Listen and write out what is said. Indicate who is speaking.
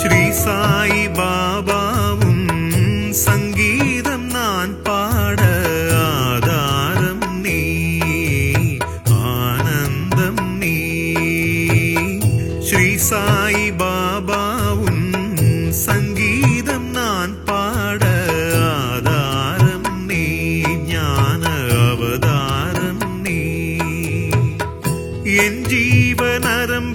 Speaker 1: ശ്രീ സായി ബാബാവും സംഗീതം നാൻ പാട ആധാരം നീ ആനന്ദം നീ. ശ്രീ സായി ബാബാവും സംഗീതം നാൻ പാട ആധാരം നീ ജ്ഞാന അവതാരം നീ. എൻ ജീവനരം